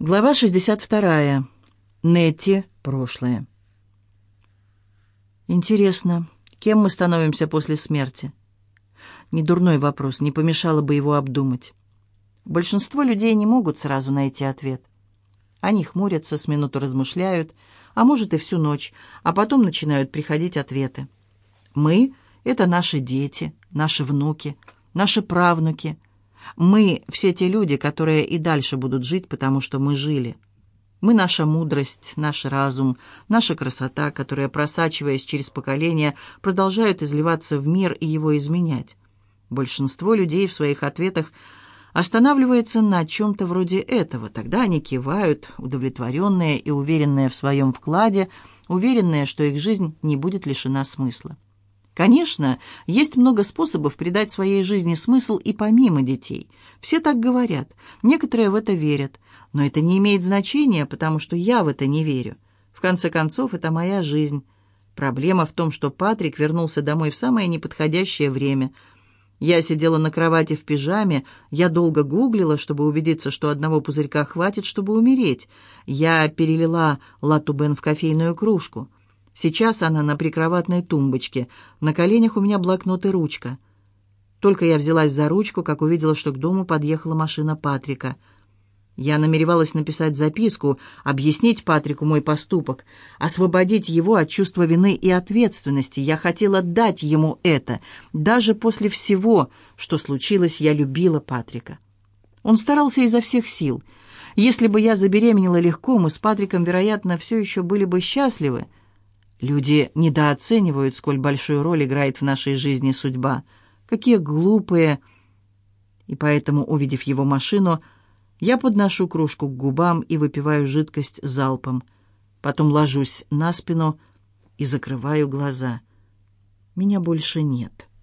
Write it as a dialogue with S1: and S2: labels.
S1: Глава 62. Нетти. Прошлое. Интересно, кем мы становимся после смерти? Недурной вопрос, не помешало бы его обдумать. Большинство людей не могут сразу найти ответ. Они хмурятся, с минуту размышляют, а может и всю ночь, а потом начинают приходить ответы. Мы — это наши дети, наши внуки, наши правнуки — мы все те люди, которые и дальше будут жить, потому что мы жили. Мы — наша мудрость, наш разум, наша красота, которая, просачиваясь через поколения, продолжают изливаться в мир и его изменять. Большинство людей в своих ответах останавливается на чем-то вроде этого. Тогда они кивают, удовлетворенные и уверенные в своем вкладе, уверенные, что их жизнь не будет лишена смысла. Конечно, есть много способов придать своей жизни смысл и помимо детей. Все так говорят, некоторые в это верят. Но это не имеет значения, потому что я в это не верю. В конце концов, это моя жизнь. Проблема в том, что Патрик вернулся домой в самое неподходящее время. Я сидела на кровати в пижаме, я долго гуглила, чтобы убедиться, что одного пузырька хватит, чтобы умереть. Я перелила латубен в кофейную кружку. Сейчас она на прикроватной тумбочке. На коленях у меня блокнот и ручка. Только я взялась за ручку, как увидела, что к дому подъехала машина Патрика. Я намеревалась написать записку, объяснить Патрику мой поступок, освободить его от чувства вины и ответственности. Я хотела дать ему это. Даже после всего, что случилось, я любила Патрика. Он старался изо всех сил. Если бы я забеременела легко, мы с Патриком, вероятно, все еще были бы счастливы. Люди недооценивают, сколь большую роль играет в нашей жизни судьба. Какие глупые! И поэтому, увидев его машину, я подношу кружку к губам и выпиваю жидкость залпом. Потом ложусь на спину и закрываю глаза. Меня больше нет.